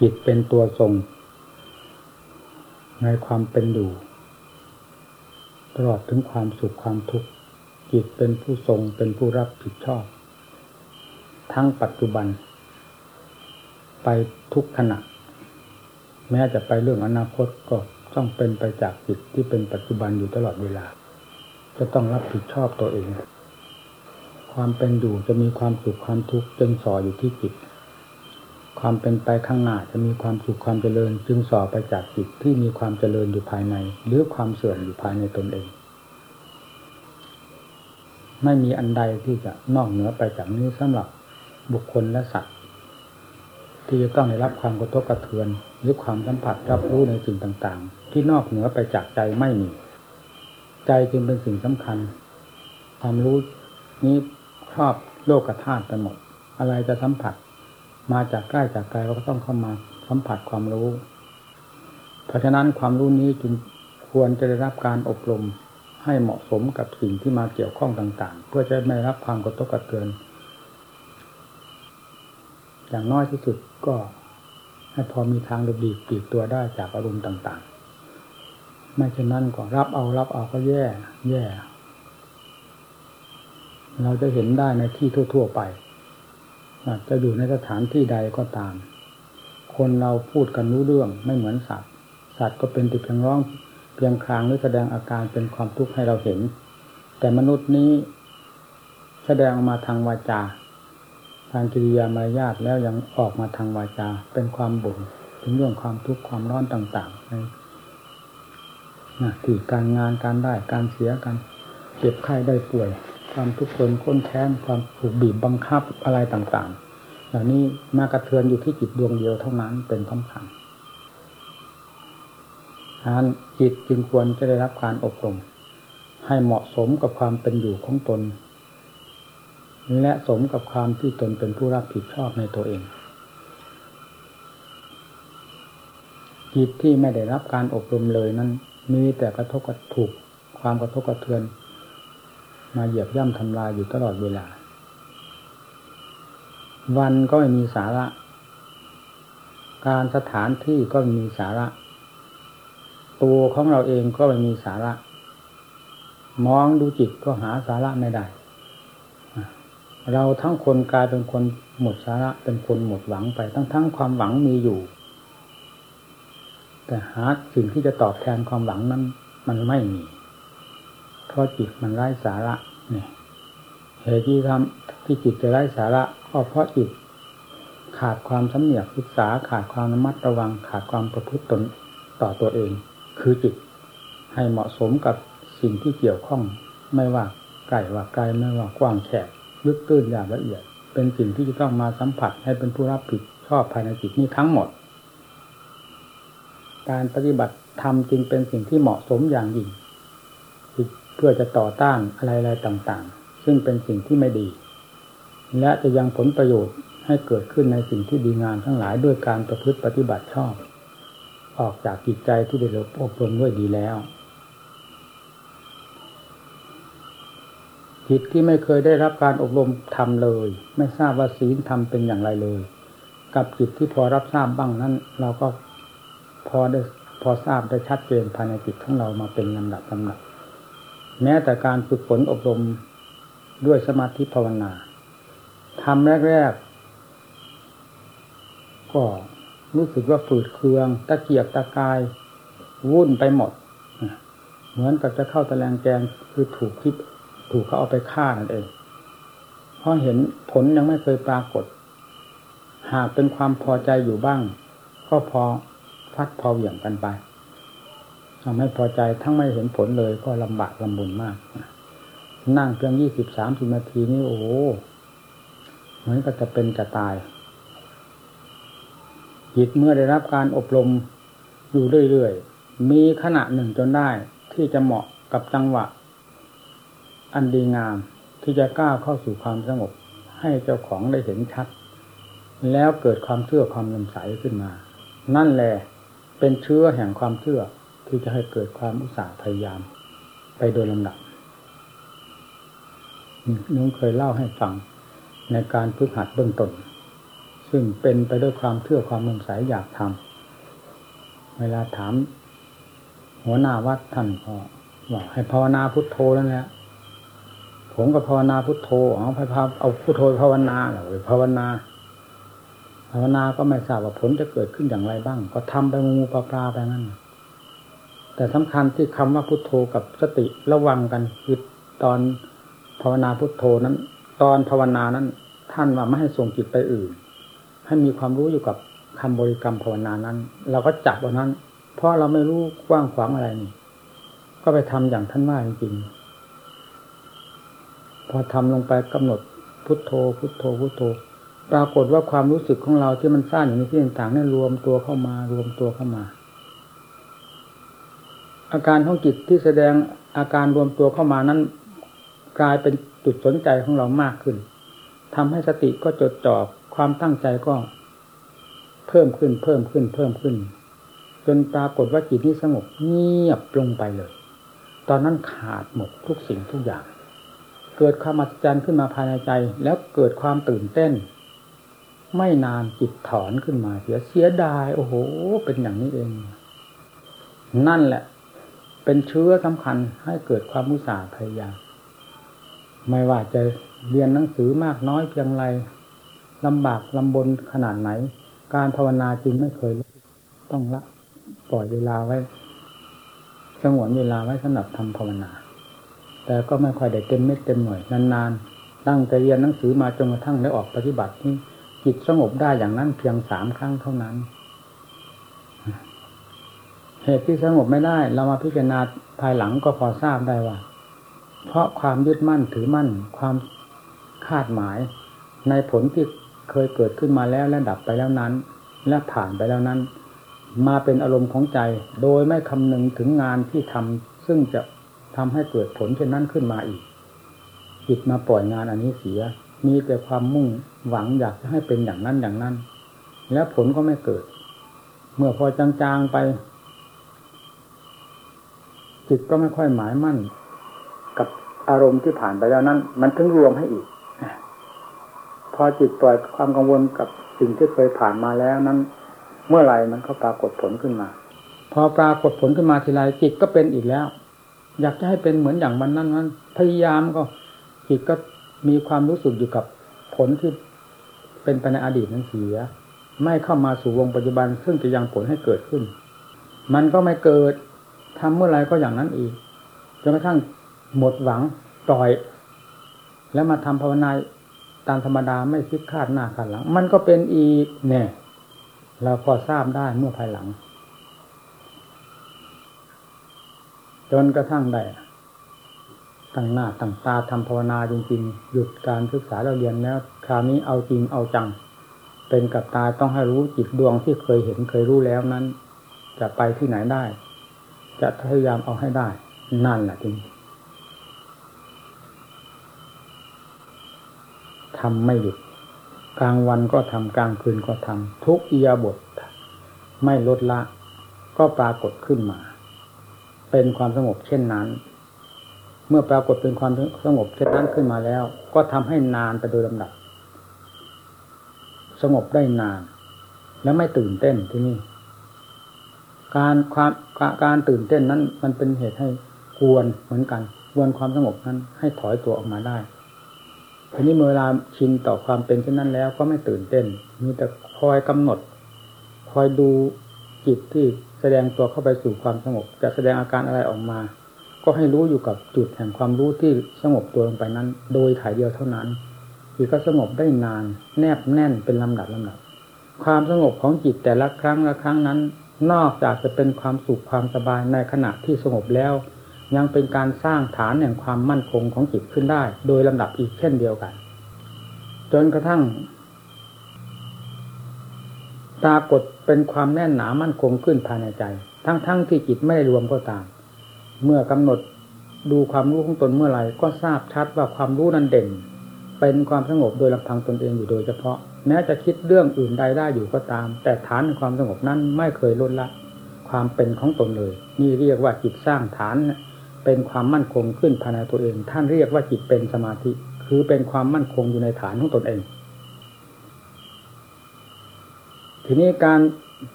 จิตเป็นตัวทรง ในความเป็นอยู่ตลอดถึงความสุขความทุกข์จิตเป็นผู้ทรงเป็นผู้รับผิดชอบ ทั้งปัจจุบัน ไปทุกขณะ แม้จะไปเรื่องอนาคตก็ต้องเป็นไปจากจิตที่เป็นปัจจุบันอยู่ตลอดเวลา จะต้องรับผิดชอบตัวเอง ความเป็นอยู่จะมีความสุขความทุกข์จึงสออยู่ที่จิต ความเป็นไปข้างหน้าจะมีความสุขความเจริญ จึงสอบไปจากจิตที่มีความเจริญอยู่ภายใน หรือความเสื่อมอยู่ภายในตนเอง ไม่มีอันใดที่จะนอกเหนือไปจากนี้สำหรับบุคคลและสัตว์ ที่จะต้องได้รับความกระทบกระเทือน หรือความสัมผัสรับรู้ในสิ่งต่างๆ ที่นอกเหนือไปจากใจไม่มี ใจจึงเป็นสิ่งสำคัญ ความรู้นี้ครอบโลกธาตุไปหมด อะไรจะสัมผัส มาจากใกล้จากไกลเราก็ต้องเข้ามาสัมผัสความรู้ เพราะฉะนั้นความรู้นี้จึงควรจะได้รับการอบรมให้เหมาะสมกับสิ่งที่มาเกี่ยวข้องต่าง ๆ เพื่อจะไม่รับความกระทบกระเทือน อย่างน้อยที่สุดก็ให้พอมีทางหลบหลีกปีกตัวได้จากอารมณ์ต่างๆ ไม่เช่นนั้นก็รับเอารับเอาก็แย่ แย่ เราจะเห็นได้ในที่ทั่ว ๆ ไป จะอยู่ในสถานที่ใดก็ตาม คนเราพูดกันรู้เรื่องไม่เหมือนสัตว์ สัตว์ก็เป็นติเพียงร้องเพียงครางหรือแสดงอาการเป็นความทุกข์ให้เราเห็น แต่มนุษย์นี้แสดงออกมาทางวาจา ทางกิริยามารยาทแล้วยังออกมาทางวาจา เป็นความบ่นถึงเรื่องความทุกข์ความร้อนต่างๆในหน้าที่การงานการได้การเสียกันเจ็บไข้ได้ป่วย ความทุกข์ทนค้นแค้นความถูกบีบบังคับอะไรต่างๆ เหล่านี้มากระเทือนอยู่ที่จิตดวงเดียวเท่านั้นเป็นสำคัญฉะนั้นจิตจึงควรจะได้รับการอบรม ให้เหมาะสมกับความเป็นอยู่ของตน และสมกับความที่ตนเป็นผู้รับผิดชอบในตัวเอง จิตที่ไม่ได้รับการอบรมเลยนั้น มีแต่กระทบกระถูกความกระทบกระเทือน มาเหยียบย่ำทำลายอยู่ตลอดเวลา วันก็ไม่มีสาระ การสถานที่ก็ไม่มีสาระ ตัวของเราเองก็ไม่มีสาระ มองดูจิตก็หาสาระไม่ได้ เราทั้งคนกลายเป็นคนหมดสาระเป็นคนหมดหวังไป ทั้งทั้งความหวังมีอยู่ แต่หาสิ่งที่จะตอบแทนความหวังนั้น มันไม่มี เพราะจิตมันไร้สาระเนี่ยเหตุที่ทำที่จิตจะไร้สาระก็เพราะจิตขาดความสำเนียกศึกษาขาดความระมัดระวัง ขาดความประพฤติตนต่อตัวเอง คือจิต ให้เหมาะสมกับสิ่งที่เกี่ยวข้อง ไม่ว่าไกลว่าไกลไม่ว่ากว้างแคบลึกตื้นอย่างละเอียด เป็นสิ่งที่จะต้องมาสัมผัสให้เป็นผู้รับผิดชอบภายในจิตนี้ทั้งหมด การปฏิบัติธรรมจึงเป็นสิ่งที่เหมาะสมอย่างยิ่ง พื่อจะต่อต้านอะไรๆต่างๆ ซึ่งเป็นสิ่งที่ไม่ดี และจะยังผลประโยชน์ให้เกิดขึ้นในสิ่งที่ดีงามทั้งหลายด้วยการประพฤติปฏิบัติชอบ ออกจากจิตใจที่ได้รับอบรมด้วยดีแล้วจิตที่ไม่เคยได้รับการอบรมทำเลย ไม่ทราบว่าศีลธรรมเป็นอย่างไรเลย กับจิตที่พอรับทราบบ้างนั้น เราก็พอได้พอทราบได้ชัดเจนภายในจิตของเรามาเป็นลำดับลำดับ แม้แต่การฝึกฝนอบรมด้วยสมาธิภาวนาทำแรกๆ ก็รู้สึกว่าฝืดเคือง ตะเกียกตะกาย วุ่นไปหมด เหมือนกับจะเข้าตะแลงแกงคือถูกที่ถูกเขาเอาไปฆ่านั่นเอง เพราะเห็นผลยังไม่เคยปรากฏ หากเป็นความพอใจอยู่บ้าง ก็พอพัดพอเหวี่ยงกันไป ทำให้พอใจทั้งไม่เห็นผลเลยก็ลำบากลำบุญมาก นั่งเพียงยี่สิบสามสิบนาทีนี่โอ้เหมือนกับจะเป็นจะตายจิตเมื่อได้รับการอบรมอยู่เรื่อยๆ มีขณะหนึ่งจนได้ที่จะเหมาะกับจังหวะ อันดีงามที่จะก้าวเข้าสู่ความสงบ ให้เจ้าของได้เห็นชัด แล้วเกิดความเชื่อความลำใสขึ้นมา นั่นแหละเป็นเชื้อแห่งความเชื่อ ที่จะให้เกิดความอุตสาห์พยายาม ไปโดยลำดับนุ้งเคยเล่าให้ฟังในการฝึกหัดเบื้องต้นซึ่งเป็นไปด้วยความเชื่อความสงสัยอยากทำเวลาถาม หัวหน้าวัดท่านก็บอกให้ภาวนาพุทโธแล้วเนี่ยผมก็ภาวนาพุทโธเอาพาเอาพุทโธภาวนาเหรอภาวนา ภาวนาก็ไม่ทราบว่าผลจะเกิดขึ้นอย่างไรบ้าง ก็ทำไปงูปลาปลาไปนั่น แต่สำคัญที่คำว่าพุทโธกับสติระวังกันคือตอนภาวนาพุทโธนั้น ตอนภาวนานั้น ท่านว่าไม่ให้ส่งจิตไปอื่น ให้มีความรู้อยู่กับคำบริกรรมภาวนานั้น เราก็จับวันนั้น เพราะเราไม่รู้กว้างขวางอะไรนี่ก็ไปทำอย่างท่านว่าจริงๆพอทำลงไปกำหนดพุทโธ พุทโธ พุทโธ ปรากฏว่าความรู้สึกของเราที่มันสร้างอยู่ในที่ต่างๆนี่รวมตัวเข้ามารวมตัวเข้ามา อาการของจิตที่แสดงอาการรวมตัวเข้ามานั้น กลายเป็นจุดสนใจของเรามากขึ้นทำให้สติก็จดจ่อความตั้งใจก็ เพิ่มขึ้นเพิ่มขึ้นเพิ่มขึ้น จนปรากฏว่าจิตนี้สงบเงียบลงไปเลย ตอนนั้นขาดหมดทุกสิ่งทุกอย่าง เกิดความอัศจรรย์ขึ้นมาภายในใจ แล้วเกิดความตื่นเต้น ไม่นานจิตถอนขึ้นมาเสียเสียดาย โอ้โห เป็นอย่างนี้เอง นั่นแหละ เป็นเชื้อสำคัญให้เกิดความมุสาพยายามไม่ว่าจะเรียนหนังสือมากน้อยเพียงไรลำบากลำบนขนาดไหน การภาวนาจริงไม่เคยต้องละปล่อยเวลาไว้สงวนเวลาไว้สำหรับทำภาวนา แต่ก็ไม่ค่อยได้เต็มเม็ดเต็มหน่วยนานๆตั้งใจเรียนหนังสือมาจนกระทั่งได้ออกปฏิบัติที่จิตสงบได้อย่างนั้นเพียงสามครั้งเท่านั้น เหตุที่สงบไม่ได้ เรามาพิจารณาภายหลังก็พอทราบได้ว่า เพราะความยึดมั่นถือมั่น ความคาดหมาย ในผลที่เคยเกิดขึ้นมาแล้วและดับไปแล้วนั้น และผ่านไปแล้วนั้น มาเป็นอารมณ์ของใจ โดยไม่คำนึงถึงงานที่ทำซึ่งจะทำให้เกิดผลเช่นนั้นขึ้นมาอีกจิตมาปล่อยงานอันนี้เสีย มีแต่ความมุ่งหวังอยากจะให้เป็นอย่างนั้นอย่างนั้น แล้วผลก็ไม่เกิด เมื่อพอจางๆไป จิตก็ไม่ค่อยหมายมั่น กับอารมณ์ที่ผ่านไปแล้วนั้น มันถึงรวมให้อีก พอจิตปล่อยความกังวลกับสิ่งที่เคยผ่านมาแล้วนั้น เมื่อไหร่มันก็ปรากฏผลขึ้นมา พอปรากฏผลขึ้นมาทีไรจิตก็เป็นอีกแล้ว อยากจะให้เป็นเหมือนอย่างมันนั้นนั้น พยายามก็จิตก็มีความรู้สึกอยู่กับผลที่เป็นไปในอดีตนั้นเสีย ไม่เข้ามาสู่วงปัจจุบันซึ่งจะยังผลให้เกิดขึ้น มันก็ไม่เกิด ทำเมื่อไรก็อย่างนั้นอีกจนกระทั่งหมดหวังปล่อย แล้วมาทำภาวนาตามธรรมดาไม่คิดคาดหน้าคาดหลัง มันก็เป็นอีกเนี่ย เราพอทราบได้เมื่อภายหลัง จนกระทั่งได้ตั้งหน้าตั้งตาทำภาวนาจริงๆ หยุดการศึกษาเราเรียนแล้ว คราวนี้เอาจริงเอาจัง เป็นกับตาต้องให้รู้จิตดวงที่เคยเห็นเคยรู้แล้วนั้น จะไปที่ไหนได้ จะพยายามเอาให้ได้ นั่นแหละจริงทำไม่หยุด กลางวันก็ทำกลางคืนก็ทำทุกอียาบท ไม่ลดละ ก็ปรากฏขึ้นมา เป็นความสงบเช่นนั้น เมื่อปรากฏเป็นความสงบเช่นนั้นขึ้นมาแล้ว ก็ทำให้นานไปโดยลำดับ สงบได้นาน แล้วไม่ตื่นเต้นที่นี่ การความการตื่นเต้นนั้น มันเป็นเหตุให้ควรเหมือนกันควรความสงบนั้น ให้ถอยตัวออกมาได้ทีนี้เมื่อเวลาชินต่อความเป็นเช่นนั้นแล้วก็ไม่ตื่นเต้น มีแต่คอยกำหนด คอยดูจิตที่แสดงตัวเข้าไปสู่ความสงบ จะแสดงอาการอะไรออกมา ก็ให้รู้อยู่กับจุดแห่งความรู้ที่สงบตัวลงไปนั้น โดยถ่ายเดียวเท่านั้นจิตก็สงบได้นาน แนบแน่นเป็นลำดับลำดับ ความสงบของจิตแต่ละครั้งละครั้งนั้น นอกจากจะเป็นความสุขความสบายในขณะที่สงบแล้ว ยังเป็นการสร้างฐานแห่งความมั่นคงของจิตขึ้นได้ โดยลำดับอีกเช่นเดียวกัน จนกระทั่งปรากฏเป็นความแน่นหนามั่นคงขึ้นภายในใจ ทั้งๆทที่จิตไม่ได้รวมก็ตาม เมื่อกำหนดดูความรู้ของตนเมื่อไหร่ก็ทราบชัดว่าความรู้นั้นเด่น เป็นความสงบโดยลำพังตนเองอยู่โดยเฉพาะ แม้จะคิดเรื่องอื่นใดได้อยู่ก็ตาม แต่ฐานความสงบนั้นไม่เคยลดละ ความเป็นของตนเลย นี่เรียกว่าจิตสร้างฐานเป็นความมั่นคงขึ้นภายในตัวเอง ท่านเรียกว่าจิตเป็นสมาธิ คือเป็นความมั่นคงอยู่ในฐานของตนเอง ทีนี้การ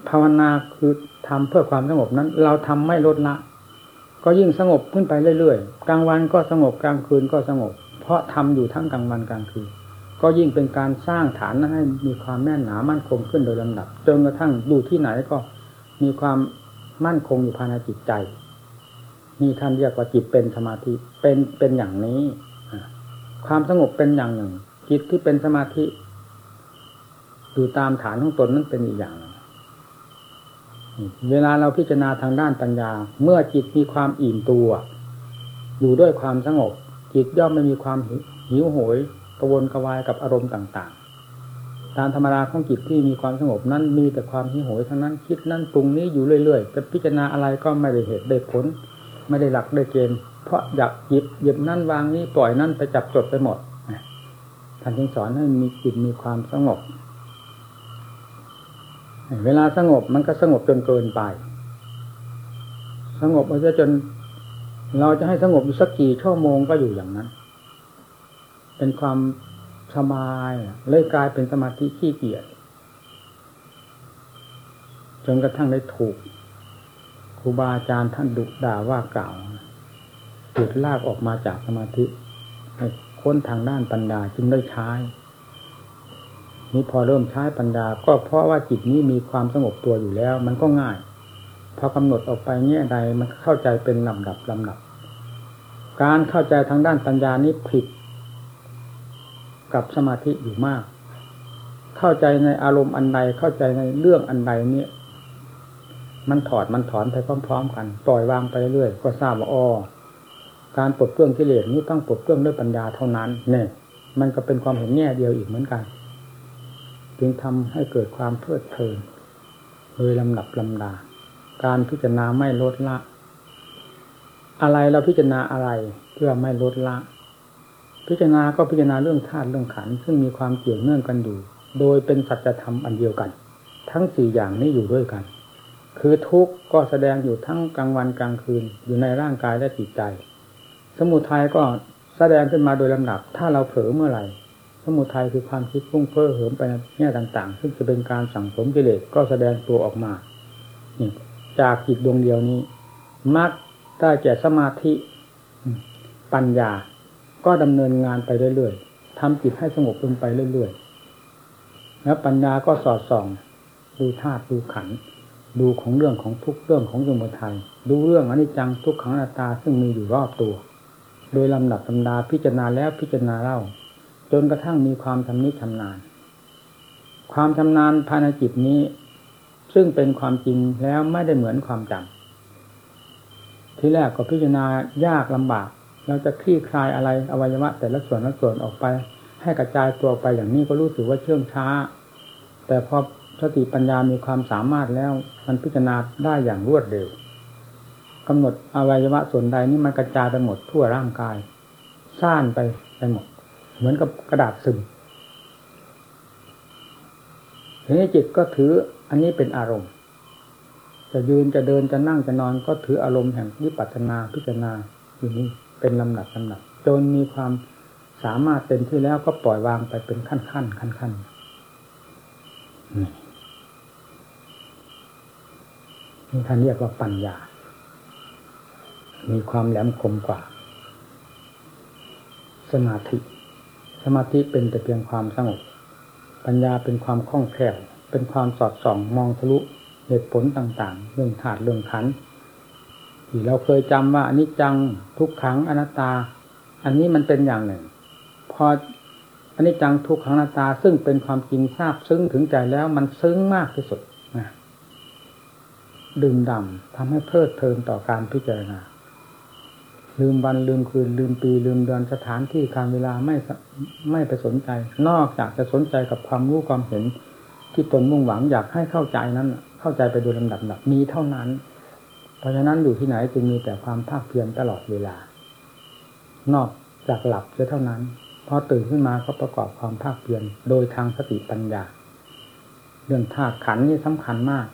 ภาวนาคือทำเพื่อความสงบนั้น เราทำไม่ลดละ ก็ยิ่งสงบขึ้นไปเรื่อยๆ กลางวันก็สงบกลางคืนก็สงบ เพราะทำอยู่ทั้งกลางวันกลางคืน ก็ยิ่งเป็นการสร้างฐานนั้นให้มีความแน่นหนามั่นคงขึ้นโดยลำดับจนกระทั่งอยู่ที่ไหนก็มีความมั่นคงอยู่ภายในจิตใจนี่ท่านเรียกว่าจิตเป็นสมาธิเป็นเป็นอย่างนี้ความสงบเป็นอย่างหนึ่ง จิตที่เป็นสมาธิอยู่ตามฐานของตนนั้นเป็นอีกอย่างเวลาเราพิจารณาทางด้านปัญญา เมื่อจิตมีความอิ่มตัว อยู่ด้วยความสงบ จิตย่อมไม่มีความหิวโหย กระวนกระวายกับอารมณ์ต่างๆ ตามธรรมดาของจิตที่มีความสงบนั้นมีแต่ความหิวโหยทั้งนั้นคิดนั้นปรุงนี้อยู่เรื่อยๆจะพิจารณาอะไรก็ไม่ได้เหตุได้ผล ไม่ได้หลักได้เกณฑ์เพราะอยากหยิบหยิบนั่นวางนี้ปล่อยนั่นไปจับจดไปหมดท่านจึงสอนให้มีจิตมีความสงบ เวลาสงบมันก็สงบจนเกินไป สงบมันจะจน เราจะให้สงบอยู่สักกี่ชั่วโมงก็อยู่อย่างนั้น เป็นความสบายเลยกลายเป็นสมาธิขี้เกียจจนกระทั่งได้ถูกครูบาอาจารย์ท่านดุด่าว่ากล่าวหยุดลากออกมาจากสมาธิค้นทางด้านปัญญาจึงได้ใช้นี้พอเริ่มใช้ปัญญา ก็เพราะว่าจิตนี้มีความสงบตัวอยู่แล้ว มันก็ง่ายพอกำหนดออกไปแง่ใดมันเข้าใจเป็นลำดับลำดับ การเข้าใจทางด้านปัญญานี้ผิด กับสมาธิอยู่มาก เข้าใจในอารมณ์อันใดเข้าใจในเรื่องอันใดเนี่ยมันถอดมันถอนไปพร้อม ๆ กันปล่อยวางไปเรื่อยก็ทราบว่าอ๋อการปลดเปลื้องกิเลสนี้ต้องปลดเปลื้องด้วยปัญญาเท่านั้น เนี่ย มันก็เป็นความเห็นแง่เดียวอีกเหมือนกัน จึงทำให้เกิดความเพลิดเพลินโดยลำดับลำดา การพิจารณาไม่ลดละ อะไรเราพิจารณาอะไรเพื่อไม่ลดละ พิจารณาก็พิจารณาเรื่องธาตุเรื่องขันซึ่งมีความเกี่ยวเนื่องกันอยู่ โดยเป็นสัจธรรมอันเดียวกัน ทั้งสี่อย่างนี้อยู่ด้วยกัน คือทุกข์ก็แสดงอยู่ทั้งกลางวันกลางคืน อยู่ในร่างกายและจิตใจ สมุทัยก็แสดงขึ้นมาโดยลำดับ ถ้าเราเผลอเมื่อไหร่ สมุทัยคือความคิดพุ่งเพ้อเหิมไปในแง่ต่าง ๆ ซึ่งจะเป็นการสั่งสมกิเลสก็แสดงตัวออกมานี่จากจิตดวงเดียวนี้มักได้แก่สมาธิ ปัญญา ก็ดำเนินงานไปเรื่อยๆทำจิตให้สงบลงไปเรื่อยๆแล้วปัญญาก็สอดส่องดูธาตุดูขันดูของเรื่องของทุกเรื่องของสมุทัยดูเรื่องอนิจจังทุกขังอนัตตาซึ่งมีอยู่รอบตัว โดยลำดับตำดาพิจารณาแล้วพิจารณาเล่า จนกระทั่งมีความชำนิชำนาญ ความชำนาญภายในจิตนี้ ซึ่งเป็นความจริงแล้วไม่ได้เหมือนความจำที่แรกก็พิจารณายากลำบาก เราจะคลี่คลายอะไรอวัยวะ แต่ละส่วนละส่วนออกไป ให้กระจายตัวไปอย่างนี้ก็รู้สึกว่าเชื่องช้า แต่พอสติปัญญามีความสามารถแล้ว มันพิจารณาได้อย่างรวดเร็วกำหนดอวัยวะส่วนใดนี่มันกระจายไปหมดทั่วร่างกายซ่านไปไปหมด เหมือนกับกระดาษซึมทีนี้จิตก็ถืออันนี้เป็นอารมณ์ จะยืนจะเดินจะนั่งจะนอนก็ถืออารมณ์แห่งวิปัสสนาพิจารณาอยู่นี่ เป็นลำดับลำดับจนมีความสามารถเต็มที่แล้วก็ปล่อยวางไปเป็นขั้นขั้นขั้นขั้นนี่ท่านเรียกว่าปัญญา มีความแหลมคมกว่า สมาธิ สมาธิเป็นแต่เพียงความสงบ ปัญญาเป็นความคล่องแคล่ว เป็นความสอดส่องมองทะลุเหตุผลต่างๆ เรื่องถาดเรื่องขัน ที่เราเคยจำว่าอันนี้จังทุกขังอนัตตา อันนี้มันเป็นอย่างหนึ่ง พออันนี้จังทุกขังอนัตตาซึ่งเป็นความจริงทราบซึ้งถึงใจแล้วมันซึ้งมากที่สุดนะดื่มด่ำทำให้เพลิดเพลินต่อการพิจารณา ลืมวันลืมคืน ลืมปี ลืมเดือนสถานที่การเวลาไม่ไม่ไปสนใจ นอกจากจะสนใจกับความรู้ความเห็นที่ตนมุ่งหวังอยากให้เข้าใจนั้น เข้าใจไปโดยลำดับดับมีเท่านั้น ราะฉะนั้นอยู่ที่ไหนจึงมีแต่ความภาคเพียรตลอดเวลา นอกจากหลับเท่านั้น พอตื่นขึ้นมาก็ประกอบความภาคเพียรโดยทางสติปัญญา เรื่องธาตุขันนี่สำคัญมาก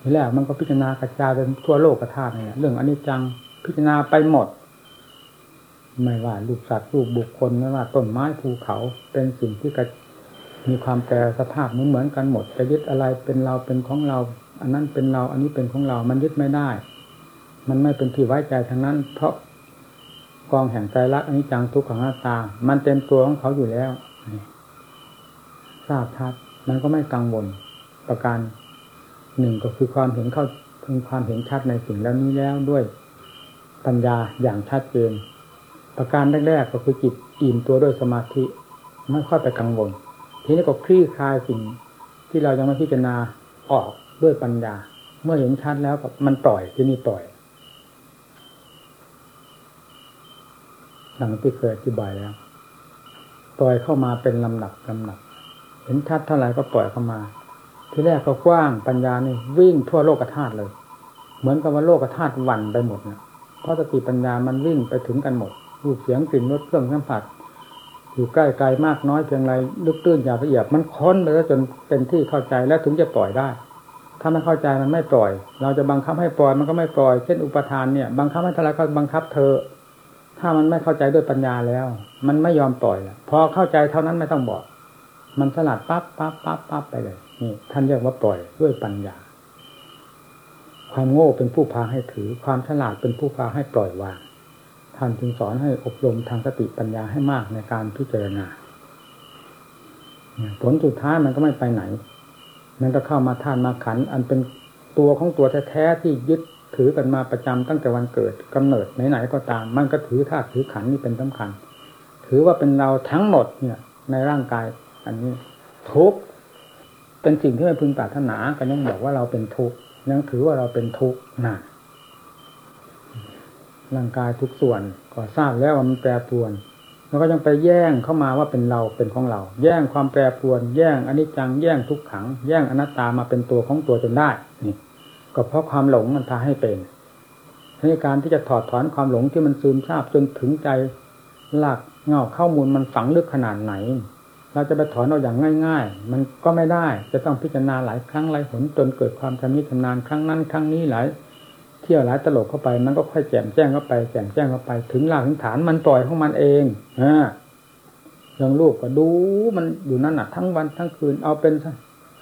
ทีแรกมันก็พิจารณากระจายเป็นทั่วโลกกระธาตุเนี่ยเรื่องอนิจจังพิจารณาไปหมด ไม่ว่ารูปสัตว์รูปบุคคลไม่ว่าต้นไม้ภูเขาเป็นสิ่งที่มีความแปรสภาพเหมือนเหมือนกันหมดจะยึดอะไรเป็นเราเป็นของเรา อันนั้นเป็นเรา อันนี้เป็นของเรา มันยึดไม่ได้ มันไม่เป็นที่ไว้ใจทางนั้น เพราะกองแห่งใจรักอันนี้จังทุกขังหน้าตา มันเต็มตัวของเขาอยู่แล้วทราบชัดมันก็ไม่กังวลประการหนึ่งก็คือความเห็นเข้าถึงความเห็นชัดในสิ่งแล้วนี้แล้วด้วยปัญญาอย่างชัดเจนประการแรกๆก็คือจิตอิ่มตัวด้วยสมาธิไม่ค่อยไปกังวล ทีนี้ก็คลี่คลายสิ่งที่เรายังไม่พิจารณาออก ด้วยปัญญา เมื่อเห็นชัดแล้วก็มันปล่อยที่นี่ปล่อยดังที่เคยอธิบายแล้ว ปล่อยเข้ามาเป็นลำหนักลำหนักเห็นชัดเท่าไหร่ก็ปล่อยเข้ามา ที่แรกก็กว้างปัญญานี่วิ่งทั่วโลกธาตุเลย เหมือนกับว่าโลกธาตุวันไปหมดนะเพราะสติปัญญามันวิ่งไปถึงกันหมดรูปเสียงกลิ่นรสเครื่องสัมผัสอยู่ใกล้ไกลมากน้อยเพียงไรลึกตื้นหยาบละเอียดมันค้นไปแล้วจนเป็นที่เข้าใจแล้วถึงจะปล่อยได้ ถ้าไม่เข้าใจมันไม่ปล่อย เราจะบังคับให้ปล่อยมันก็ไม่ปล่อย เช่นอุปทานเนี่ย บังคับให้เท่าไรก็บังคับเธอ ถ้ามันไม่เข้าใจด้วยปัญญาแล้ว มันไม่ยอมปล่อยพอเข้าใจเท่านั้นไม่ต้องบอก มันสลัดปั๊บปั๊บปั๊บปั๊บไปเลยนี่ท่านเรียกว่าปล่อยด้วยปัญญา ความโง่เป็นผู้พาให้ถือ ความฉลาดเป็นผู้พาให้ปล่อยวางท่านจึงสอนให้อบรมทางสติปัญญาให้มากในการพิจารณาผลสุดท้ายมันก็ไม่ไปไหน มันก็เข้ามาท่านมาขัน อันเป็นตัวของตัวแท้ๆที่ยึดถือกันมาประจำตั้งแต่วันเกิดกำเนิดไหนๆก็ตาม มันก็ถือธาตุถือขันนี่เป็นสำคัญ ถือว่าเป็นเราทั้งหมดเนี่ย ในร่างกาย อันนี้ทุกเป็นสิ่งที่ไม่พึงปรารถนากันยังบอกว่าเราเป็นทุกยังถือว่าเราเป็นทุกข์นะร่างกายทุกส่วนก็ทราบแล้วว่ามันแปรปรวน แล้วก็ยังไปแย่งเข้ามาว่าเป็นเราเป็นของเรา แย่งความแปรปรวน แย่งอนิจจังแย่งทุกขัง แย่งอนัตตามาเป็นตัวของตัวจนได้นี่ก็เพราะความหลงมันพาให้เป็นในการที่จะถอดถอนความหลงที่มันซึมซาบจนถึงใจหลักเงาข้อมูลมันฝังลึกขนาดไหน เราจะไปถอนเอาอย่างง่าย ๆ มันก็ไม่ได้จะต้องพิจารณาหลายครั้งหลายหนจนเกิดความชำนิชำนาญครั้งนั้น ครั้งนี้หลาย เที่ยวหลายตลบเข้าไปมันก็ค่อยแจ่มแจ้งเข้าไปแจ่มแจ้งเข้าไป ถึงหลักถึงฐานมันปล่อยของมันเองอ่าอย่างลูกก็ดูมันอยู่นั่นน่ะทั้งวันทั้งคืนเอาเป็น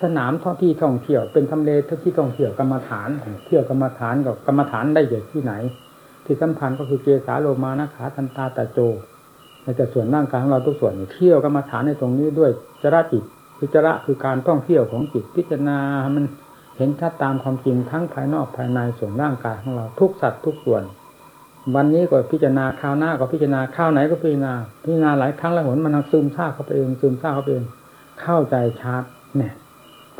สนามท่องที่ท่องเที่ยวเป็นทำเลที่ท่องเที่ยวกรรมฐาน เที่ยวกรรมฐานกับกรรมฐานได้จากที่ไหน ที่สำคัญก็คือเกสาโลมานะขาทันตาตะโจในแต่ส่วนร่างกายของเราทุกส่วนเที่ยวก็มฐานในตรงนี้ด้วยจระจิตพิจระคือการท่องเที่ยวของจิตพิจารณามัน เห็นชัดตามความจริงทั้งภายนอกภายในส่วนร่างกายของเราทุกสัตว์ทุกส่วน วันนี้ก็พิจารณาข้าวหน้าก็พิจารณาข้าวไหนก็พิจารณาพิจารณาหลายครั้งแล้วหนมันซึมซาบเข้าไปเองซึมซาบเข้าไปเองเข้าใจชัดเนี่ย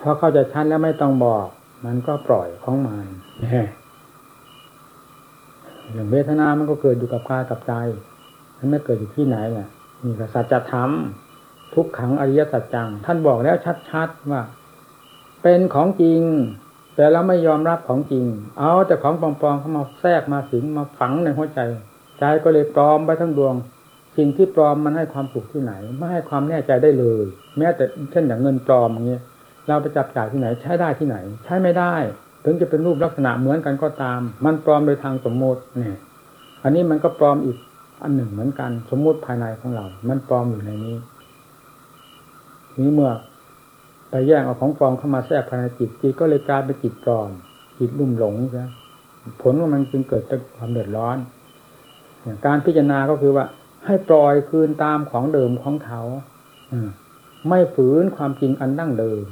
พอเข้าใจชัดแล้วไม่ต้องบอก มันก็ปล่อยของมันอย่างเวทนามันก็เกิดอยู่กับกายกับใจ มันไม่เกิดอยู่ที่ไหนล่ะนี่ก็สัจธรรมทุกขังอริยสัจจัง ท่านบอกแล้วชัดๆว่า เป็นของจริง แต่เราไม่ยอมรับของจริง เอาแต่ของปลอมๆเข้ามาแทรกมาสิงมาฝังในหัวใจใจก็เลยปลอมไปทั้งดวง สิ่งที่ปลอมมันให้ความสุขที่ไหน ไม่ให้ความแน่ใจได้เลย แม้แต่เช่นอย่างเงินปลอมอย่างเงี้ยเราไปจับจ่ายที่ไหน ใช้ได้ที่ไหน ใช้ไม่ได้ ถึงจะเป็นรูปลักษณะเหมือนกันก็ตาม มันปลอมโดยทางสมมติเนี่ย อันนี้มันก็ปลอมอีกอันหนึ่งเหมือนกัน สมมุติภายในของเรา มันปลอมอยู่ในนี้นี้เมื่อ ไปแย่งเอาของปลอมเข้ามาแทรกภายในจิตจิตก็เลยกลายเป็นจิตปลอมจิตลุ่มหลงใช่ผลว่ามันจึงเกิดจากความเดือดร้อนการพิจารณาก็คือว่า ให้ปล่อยคืนตามของเดิมของเขาไม่ฝืนความจริงอันดั้งเดิม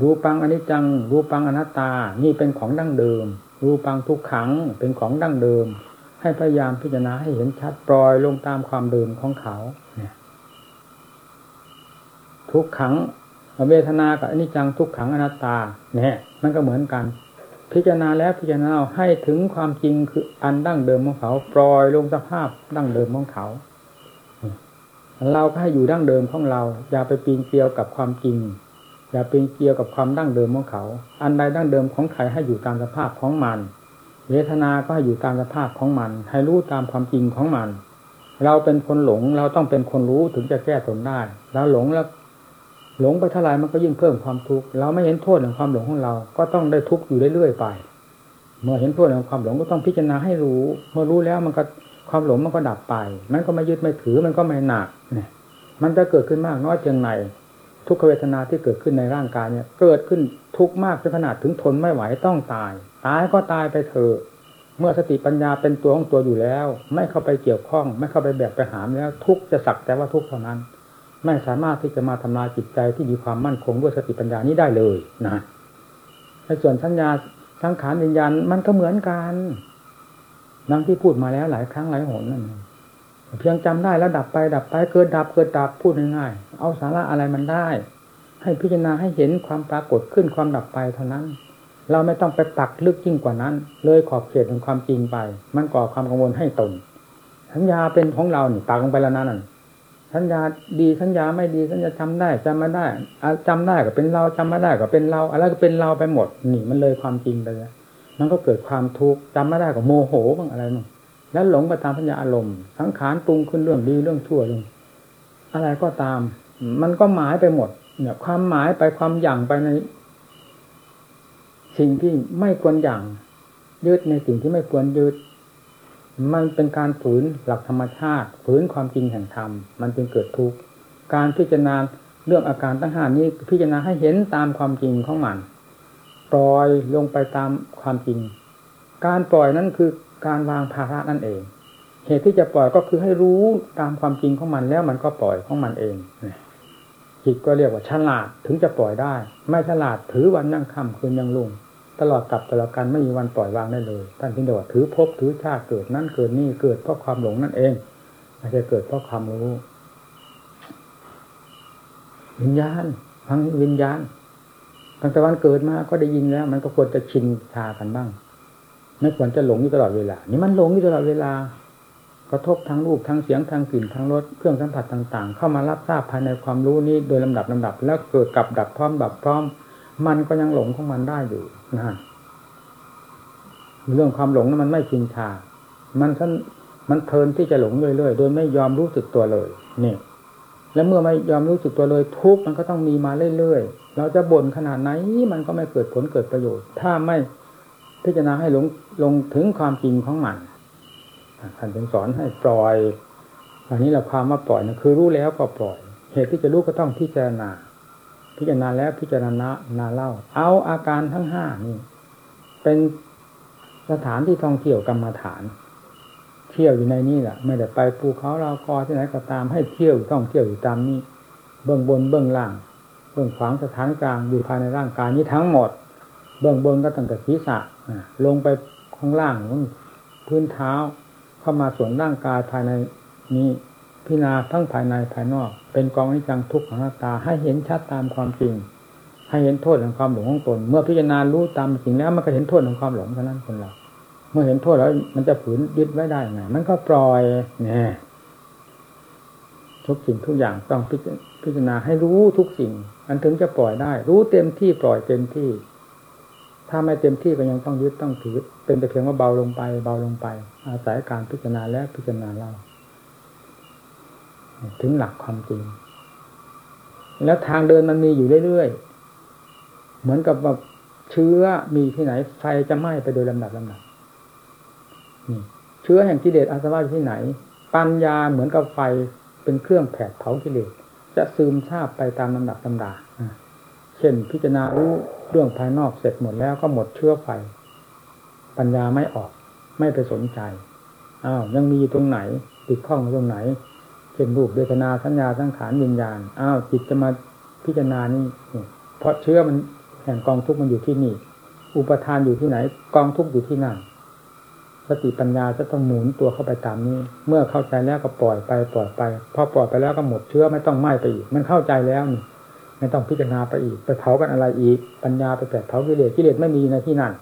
รูปังอนิจจัง รูปังอนัตตา นี่เป็นของดั้งเดิม รูปังทุกขังเป็นของดั้งเดิม ให้พยายามพิจารณาให้เห็นชัดปล่อยลงตามความเดิมของเขาเนี่ย ทุกขังเวทนากับอนิจจังทุกขังอนัตตาเนี่ยมันก็เหมือนกัน พิจารณาแล้วพิจารณาให้ถึงความจริงคืออันดั้งเดิมของเขา ปล่อยลงสภาพดั้งเดิมของเขาเราก็ให้อยู่ดั้งเดิมของเรา อย่าไปปีนเกลียวกับความจริง อย่าปีนเกลียวกับความดั้งเดิมของเขา อันใดดั้งเดิมของใครให้อยู่ตามสภาพของมัน เวทนาก็ให้อยู่ตามสภาพของมัน ให้รู้ตามความจริงของมัน เราเป็นคนหลงเราต้องเป็นคนรู้ถึงจะแก้ตนได้เราหลงแล้ว หลงไปเท่าไรมันก็ยิ่งเพิ่มความทุกข์เราไม่เห็นโทษของความหลงของเรา ก็ต้องได้ทุกข์อยู่เรื่อยๆไป เมื่อเห็นโทษของความหลงก็ต้องพิจารณาให้รู้ เมื่อรู้แล้วมันก็ความหลงมันก็ดับไป มันก็ไม่ยึดไม่ถือมันก็ไม่หนักเนี่ยมันจะเกิดขึ้นมากน้อยเพียงไหนทุกขเวทนาที่เกิดขึ้นในร่างกายเนี่ย เกิดขึ้นทุกข์มากจนขนาดถึงทนไม่ไหวต้องตาย ตายก็ตายไปเถอะเมื่อสติปัญญาเป็นตัวของตัวอยู่แล้ว ไม่เข้าไปเกี่ยวข้อง ไม่เข้าไปแบกไปหามแล้ว ทุกจะสักแต่ว่าทุกเท่านั้น ไม่สามารถที่จะมาทำลายจิตใจที่มีความมั่นคงด้วยสติปัญญานี้ได้เลยนะในส่วนสัญญาสังขารวิญญาณมันก็เหมือนกันดังที่พูดมาแล้วหลายครั้งหลายหนนั่นเพียงจำได้แล้วดับไปดับไปเกิดดับเกิดดับพูดง่ายๆเอาสาระอะไรมันได้ ให้พิจารณาให้เห็นความปรากฏขึ้นความดับไปเท่านั้น เราไม่ต้องไปปักลึกยิ่งกว่านั้น เลยขอบเขตของความจริงไป มันก่อความกังวลให้ตนสัญญาเป็นของเรานี่ปักลงไปแล้วนั่น สัญญาดีสัญญาไม่ดีสัญญาจำได้จำไม่ได้จำได้ก็เป็นเราจำไม่ได้ก็เป็นเราอะไรก็เป็นเราไปหมดนี่มันเลยความจริงไปแล้วมันก็เกิดความทุกข์จำไม่ได้ก็โมโหบ้างอะไรบ้างแล้วหลงไปตามสัญญาอารมณ์สังขารปรุงขึ้นเรื่องดีเรื่องชั่วเรื่องอะไรก็ตาม มันก็หมายไปหมด เนี่ย ความหมายไปความหยั่งไปใน สิ่งที่ไม่ควรหยั่งยึดในสิ่งที่ไม่ควรยึด มันเป็นการฝืนหลักธรรมชาติ ฝืนความจริงแห่งธรรม มันจึงเกิดทุกข์การพิจารณาเรื่องอาการตั้งห้านี้พิจารณาให้เห็นตามความจริงของมันปล่อยลงไปตามความจริง การปล่อยนั้นคือการวางภาระนั่นเอง เหตุที่จะปล่อยก็คือให้รู้ตามความจริงของมันแล้วมันก็ปล่อยของมันเองจิตก็เรียกว่าฉลาดถึงจะปล่อยได้ ไม่ฉลาดถือวันนั่งค่ำคืนยังลุ่ง ตลอดกับตลอดกันไม่มีวันปล่อยวางได้เลย ท่านพิจารณาถือพบถือชาติเกิดนั่นเกิดนี่เกิดเพราะความหลงนั่นเองไม่ใช่เกิดเพราะความรู้ วิญญาณฟังวิญญาณตั้งแต่วันเกิดมาก็ได้ยินแล้ว มันก็ควรจะชินชากันบ้างไม่ควรจะหลงอยู่ตลอดเวลา นี่มันหลงอยู่ตลอดเวลากระทบทั้งรูปทั้งเสียงทั้งกลิ่นทั้งรสเครื่องสัมผัสต่าง ๆ เข้ามารับทราบภายในความรู้นี้โดยลำดับลำดับ แล้วเกิดกับดับพร้อมดับพร้อม มันก็ยังหลงของมันได้อยู่นะเรื่องความหลงนั้นมันไม่ชินชา มันท่านมันเพลินที่จะหลงเรื่อยๆ โดยไม่ยอมรู้สึกตัวเลยนี่แล้วเมื่อไม่ยอมรู้สึกตัวเลย ทุกมันก็ต้องมีมาเรื่อยๆ เราจะบ่นขนาดไหนมันก็ไม่เกิดผลเกิดประโยชน์ ถ้าไม่พิจารณาให้ลงลงถึงความจริงของมันท่านเป็นสอนให้ปล่อยอันนี้เราความว่าปล่อยนะคือรู้แล้วก็ปล่อย เหตุที่จะรู้ก็ต้องพิจารณา พิจารณาแล้วพิจารณานาเล่า เอาอาการทั้งห้านี่ เป็นสถานที่ท่องเที่ยวกรรมฐาน เที่ยวอยู่ในนี่แหละไม่ได้ไปภูเขาเรากอที่ไหนก็ตามให้เที่ยวท่องเที่ยวอยู่ตามนี้ เบื้องบนเบื้องล่าง เบื้องขวางสถานกลางอยู่ภายในร่างกายนี้ทั้งหมด เบื้องบนก็ตั้งแต่ศีรษะลงไปข้างล่างพื้นเท้าเข้ามาส่วนร่างกายภายในนี้ พิจารณาทั้งภายในภายนอก เป็นกองนิจังทุกขังหน้าตา ให้เห็นชัดตามความจริง ให้เห็นโทษของความหลงของตน เมื่อพิจารณารู้ตามจริงแล้วมันก็เห็นโทษของความหลงเท่านั้นคนเราเมื่อเห็นโทษแล้ว มันจะฝืนยึดไว้ได้ไงมันก็ปล่อยเนี่ยทุกสิ่งทุกอย่างต้องพิจารณาให้รู้ทุกสิ่งมันถึงจะปล่อยได้ รู้เต็มที่ปล่อยเต็มที่ ถ้าไม่เต็มที่ก็ยังต้องยึดต้องถือ เป็นแต่เพียงว่าเบาลงไป เบาลงไป อาศัยการพิจารณาและพิจารณาเล่า ถึงหลักความจริง แล้วทางเดินมันมีอยู่เรื่อยๆ เหมือนกับว่าเชื้อมีที่ไหน ไฟจะไหม้ไปโดยลำดับลำดับนี่เชื้อแห่งกิเลสอาสวะที่ไหน ปัญญาเหมือนกับไฟเป็นเครื่องแผดเผากิเลสจะซึมซาบไปตามลำดับลำดาเช่นพิจารณารู้เรื่องภายนอกเสร็จหมดแล้วก็หมดเชื้อไฟ ปัญญาไม่ออกไม่ไปสนใจอ้าวยังมีตรงไหนติดข้องตรงไหน เช่นรูปเวทนาสัญญาสังขารวิญญาณอ้าวจิตจะมาพิจารณานี่เพราะเชื้อมันแห่งกองทุกข์มันอยู่ที่นี่ อุปทานอยู่ที่ไหน กองทุกข์อยู่ที่นั่นสติปัญญาจะต้องหมุนตัวเข้าไปตามนี้ เมื่อเข้าใจแล้วก็ปล่อยไปปล่อยไปพอปล่อยไปแล้วก็หมดเชื้อไม่ต้องไหม้ไปอีก มันเข้าใจแล้วนี่ไม่ต้องพิจารณาไปอีก ไปเผากันอะไรอีก ปัญญาไปแผดเผากิเลสกิเลสไม่มีในที่นั่น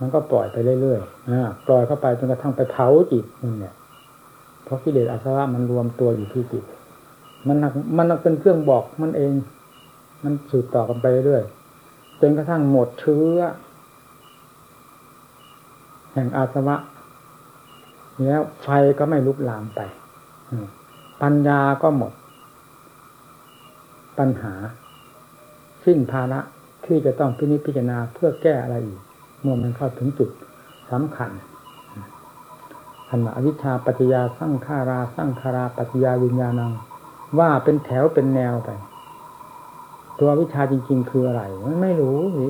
มันก็ปล่อยไปเรื่อยๆอ่าปล่อยเข้าไปจนกระทั่งไปเผาจิตนั่นแหละ เพราะกิเลสอาสวะมันรวมตัวอยู่ที่จิต มันมันเป็นเครื่องบอกมันเอง มันสืบต่อกันไปเรื่อยจนกระทั่งหมดเชื้อ แห่งอาสวะแล้วไฟก็ไม่ลุกลามไปปัญญาก็หมด ปัญหา สิ้นภาระที่จะต้องพินิจพิจารณาเพื่อแก้อะไรอีกเมื่อมันเข้าถึงจุดสำคัญ อันอวิชชาปัจจยาสร้างขาราสร้างคาราปัจจยาวิญญาณัง ว่าเป็นแถวเป็นแนวไป ตัววิชาจริง ๆ คืออะไรมันไม่รู้สิ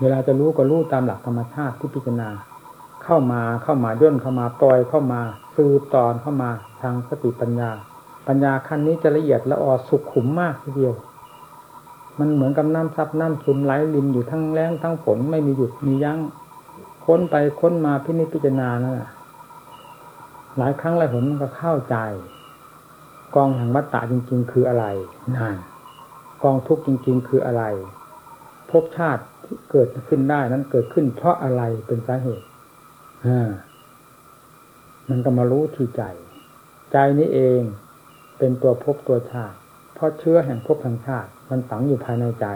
เวลาจะรู้ก็รู้ตามหลักธรรมชาติที่พิจารณา เข้ามาเข้ามาย่นเข้ามาปล่อยเข้ามาสืบตอนเข้ามาทางสติปัญญา ปัญญาขั้นนี้จะละเอียดละออสุขุมมากทีเดียว มันเหมือนกับน้ำซับน้ำซึมไหลลินอยู่ทั้งแรงทั้งฝนไม่มีหยุดมียัง้ง ค้นไปค้นมาพินิจพิจารณานั่นแหละหลายครั้งหลายหนมันก็เข้าใจ กองแห่งวัตตะจริง ๆ คืออะไรนั่นกองทุกข์จริง ๆ คืออะไรภพชาติที่เกิดขึ้นได้นั้นเกิดขึ้น เพราะอะไรเป็นสาเหตุอ่ามันก็มารู้ที่ใจ ใจนี้เองเป็นตัวภพตัวชาติ เพราะเชื้อแห่งภพแห่งชาติ มันฝังอยู่ภายในใจ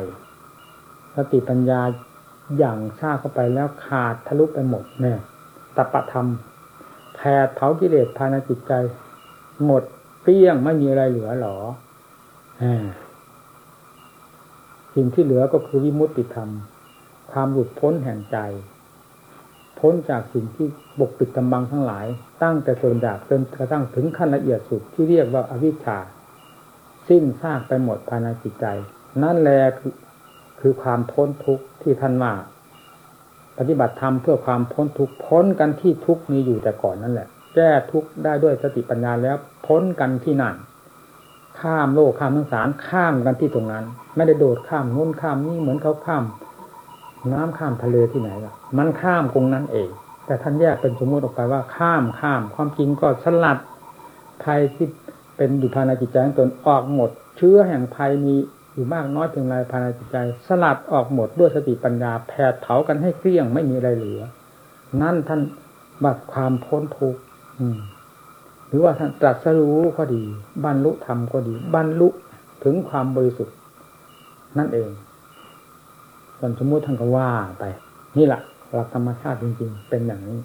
สติปัญญา อย่างชาเข้าไปแล้วขาดทะลุไปหมดเนี่ยตปะธรรมแผดเผากิเลสภายในจิตใจ หมดเปี้ยงไม่มีอะไรเหลือหรอสิ่งที่เหลือก็คือวิมุตติธรรม ความหลุดพ้นแห่งใจ พ้นจากสิ่งที่บกปิดกำบังทั้งหลาย ตั้งแต่ส่วนดาบจนกระทั่งถึงขั้นละเอียดสุดที่เรียกว่าอวิชชา สิ้นซากไปหมดภายในจิตใจ นั่นแหละคือคือความพ้นทุกข์ที่ท่านว่าปฏิบัติธรรมเพื่อความพ้นทุกข์พ้นกันที่ทุกข์มีอยู่แต่ก่อนนั่นแหละ แก้ทุกข์ได้ด้วยสติปัญญาแล้วพ้นกันที่นั่นข้ามโลกข้ามทั้งสารข้ามกันที่ตรงนั้น ไม่ได้โดดข้ามนู้นข้ามนี่เหมือนเขาข้าม น้ำข้ามทะเลที่ไหนล่ะ มันข้ามตรงนั้นเอง แต่ท่านแยกเป็นสมมติออกไปว่าข้ามข้าม ความจริงก็สลัดภัยที่เป็นอยู่ภายในจิตใจของตนออกหมด เชื้อแห่งภัยมี อยู่มากน้อยเพียงไรภายในจิตใจ สลัดออกหมดด้วยสติปัญญาแผดเผากันให้เกลี้ยงไม่มีอะไรเหลือ นั่นท่านบัดความพ้นทุกข์หรือว่าท่านตรัสรู้ก็ดี บรรลุธรรมก็ดี บรรลุถึงความบริสุทธิ์ นั่นเองส่วนสมมติท่านก็ว่าไป นี่แหละหลักธรรมชาติจริง ๆ เป็นอย่างนี้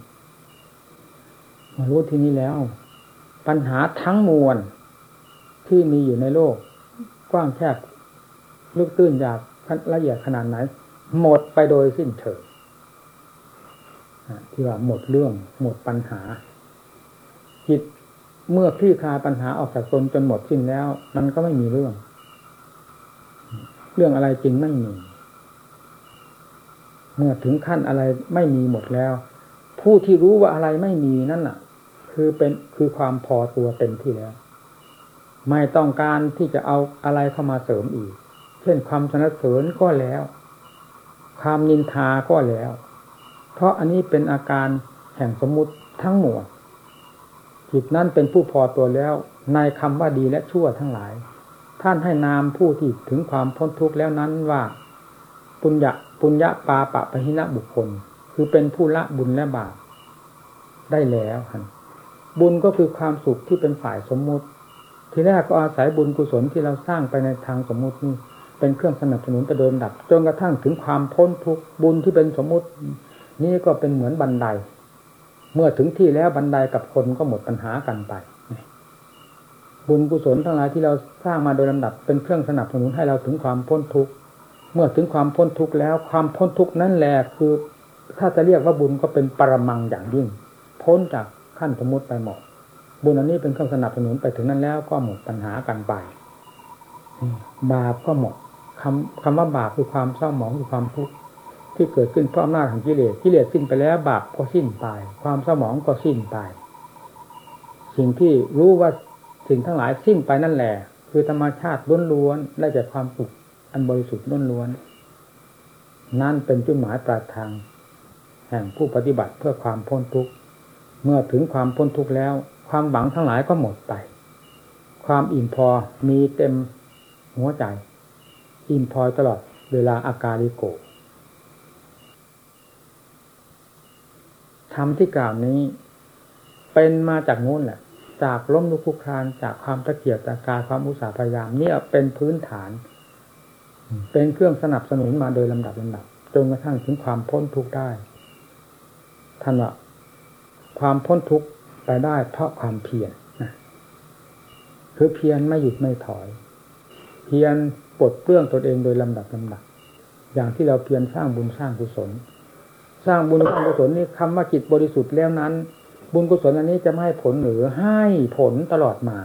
มารู้ที่นี้แล้ว ปัญหาทั้งมวลที่มีอยู่ในโลก กว้างแคบ ลึกตื้นอยากละเอียดขนาดไหน หมดไปโดยสิ้นเชิงที่ว่าหมดเรื่อง หมดปัญหา จิตเมื่อคลี่คลายปัญหาออกจากตนจนหมดสิ้นแล้ว มันก็ไม่มีเรื่อง เรื่องอะไรจริงไม่มี เมื่อถึงขั้นอะไรไม่มีหมดแล้ว ผู้ที่รู้ว่าอะไรไม่มีนั่นน่ะ คือเป็นคือความพอตัวเต็มที่แล้ว ไม่ต้องการที่จะเอาอะไรเข้ามาเสริมอีก เช่นความสนับสนุนก็แล้ว ความนินทาก็แล้ว เพราะอันนี้เป็นอาการแห่งสมมุติทั้งหมดจิตนั้นเป็นผู้พอตัวแล้ว ในคำว่าดีและชั่วทั้งหลาย ท่านให้นามผู้ที่ถึงความพ้นทุกข์แล้วนั้นว่า ปุญญะปุญญะปาปะปะหินะบุคคล คือเป็นผู้ละบุญและบาปได้แล้วบุญก็คือความสุขที่เป็นฝ่ายสมมุติ ทีแรกก็อาศัยบุญกุศลที่เราสร้างไปในทางสมมุตินี่ เป็นเครื่องสนับสนุนไปโดยดับ จนกระทั่งถึงความพ้นทุกบุญที่เป็นสมมุติ นี่ก็เป็นเหมือนบันได เมื่อถึงที่แล้วบันไดกับคนก็หมดปัญหากันไป บุญกุศลทั้งหลายที่เราสร้างมาโดยลำดับเป็นเครื่องสนับสนุนให้เราถึงความพ้นทุกเมื่อถึงความพ้นทุกแล้ว ความพ้นทุกนั่นแหละคือ ถ้าจะเรียกว่าบุญก็เป็นปรมังอย่างยิ่ง พ้นจากขั้นสมมติไปหมดบุญอันนี้เป็นเครื่องสนับสนุนไปถึงนั้นแล้วก็หมดปัญหากันไปบาปก็หมด คำคำว่าบาปคือความเศร้าหมองคือความทุกข์ที่เกิดขึ้นเพราะอำนาจของกิเลสกิเลสสิ้นไปแล้วบาปก็สิ้นไป ความเศร้าหมองก็สิ้นไป สิ่งที่รู้ว่าสิ่งทั้งหลายสิ้นไปนั่นแหละ คือธรรมชาติล้วนๆได้จากความสุขอันบริสุทธิ์ล้วนๆนั่นเป็นจุดหมายปลายทาง แห่งผู้ปฏิบัติเพื่อความพ้นทุกข์เมื่อถึงความพ้นทุกข์แล้ว ความหวังทั้งหลายก็หมดไป ความอิ่มพอมีเต็มหัวใจ อิ่มพอตลอดเวลาอาการิโกธรรมที่กล่าวนี้ เป็นมาจากงู้นแหละ จากล้มลุกคุกคลานจากความตะเกียบตะการความอุตสาห์พยายามเนี่ยเป็นพื้นฐาน เป็นเครื่องสนับสนุนมาโดยลำดับลำดับจนกระทั่งถึงความพ้นทุกข์ได้ท่านว่าความพ้นทุกข์ไปได้เพราะความเพียรคือเพียรไม่หยุดไม่ถอย เพียร ปลดเปลื้องตนเองโดยลำดับลำดับ อย่างที่เราเพียรสร้างบุญสร้างกุศล สร้างบุญสร้างกุศลนี่คำว่าจิตบริสุทธิ์แล้วนั้น บุญกุศลอันนี้จะไม่ให้ผลหรือให้ผลตลอดมา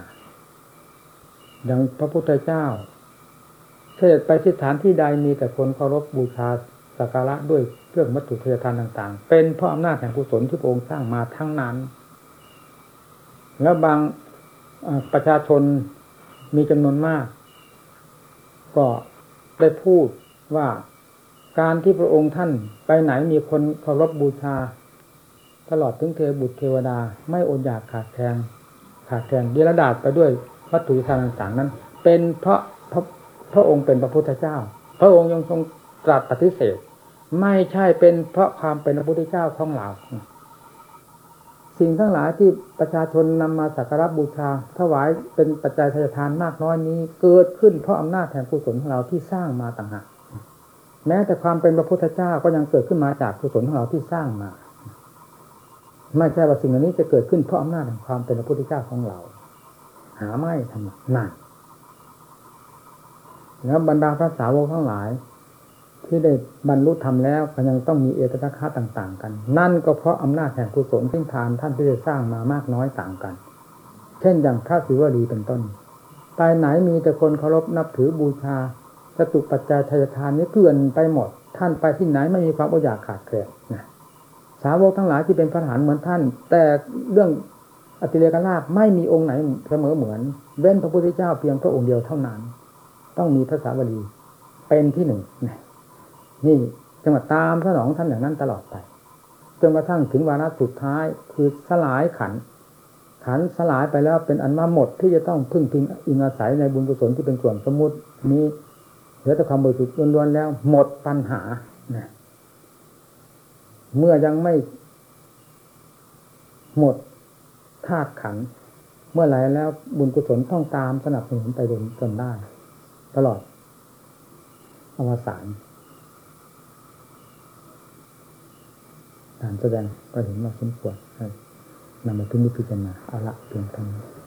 ดังพระพุทธเจ้า เสด็จไปที่ฐานที่ใดมีแต่คนเคารพบูชาสักการะด้วยเครื่องวัตถุทยทานต่าง ๆ เป็นเพราะอำนาจแห่งกุศลที่พระองค์สร้างมาทั้งนั้น แล้วบางประชาชนมีจำนวนมาก ก็ได้พูดว่าการที่พระองค์ท่านไปไหนมีคนเคารพบบูชา ตลอดถึงเทวบุตรเทวดา ไม่อดอยากขาดแคลนขาดแคลนเดรดาษไปด้วยวัตถุทานต่างๆนั้น เป็นเพราะพระพระองค์เป็นพระพุทธเจ้า พระองค์ยังทรงตรัสปฏิเสธ ไม่ใช่เป็นเพราะความเป็นพระพุทธเจ้าของเรา สิ่งทั้งหลายที่ประชาชนนำมาสักการบูชา ถวายเป็นปัจจัยทายทานมากน้อยนี้ เกิดขึ้นเพราะอำนาจแห่งกุศลของเราที่สร้างมาต่างหากแม้แต่ความเป็นพระพุทธเจ้าก็ยังเกิดขึ้นมาจากกุศลของเราที่สร้างมา ไม่ใช่ว่าสิ่งเหล่านี้จะเกิดขึ้นเพราะอำนาจแห่งความเป็นพระพุทธเจ้าของเรา หาไม่ทำนั่นแล้วบรรดาพระสาวกทั้งหลาย ที่ได้บรรลุธรรมแล้วก็ยังต้องมีเอตทัคะต่าง ๆ กัน นั่นก็เพราะอำนาจแห่งกุศลที่ทานท่านที่ได้สร้างมามากน้อยต่างกัน เช่นอย่างพระศิวลีเป็นต้นไปไหนมีแต่คนเคารพนับถือบูชาสตุปัจจัยทายทานนี้เกลื่อนไปหมด ท่านไปที่ไหนไม่มีความอดอยากขาดแคลนนะสาวกทั้งหลายที่เป็นพระฐานเหมือนท่าน แต่เรื่องอติเลกราบไม่มีองค์ไหนเสมอเหมือน เว้นพระพุทธเจ้าเพียงพระองค์เดียวเท่านั้น ต้องมีพระสาวลีเป็นที่หนึ่งนี่ จังหวัดตามสนองท่านอย่างนั้นตลอดไปจนกระทั่งถึงวาระสุดท้ายคือสลายขัน ขันสลายไปแล้วเป็นอันมาหมดที่จะต้องพึ่งพิงอิงอาศัยในบุญกุศลที่เป็นส่วนสมมุตินี้เหลือแต่ความบริสุทธิ์ล้วนๆแล้ว หมดปัญหานะเมื่อยังไม่ หมดธาตุขัน เมื่อไหร่แล้วบุญกุศลต้องตามสนับสนุนไปจนจนได้ ตลอดอวสาน การแสดงก็เห็นว่าสมควรนำมาพิจิตรณาเอาละเพียงเท่านี้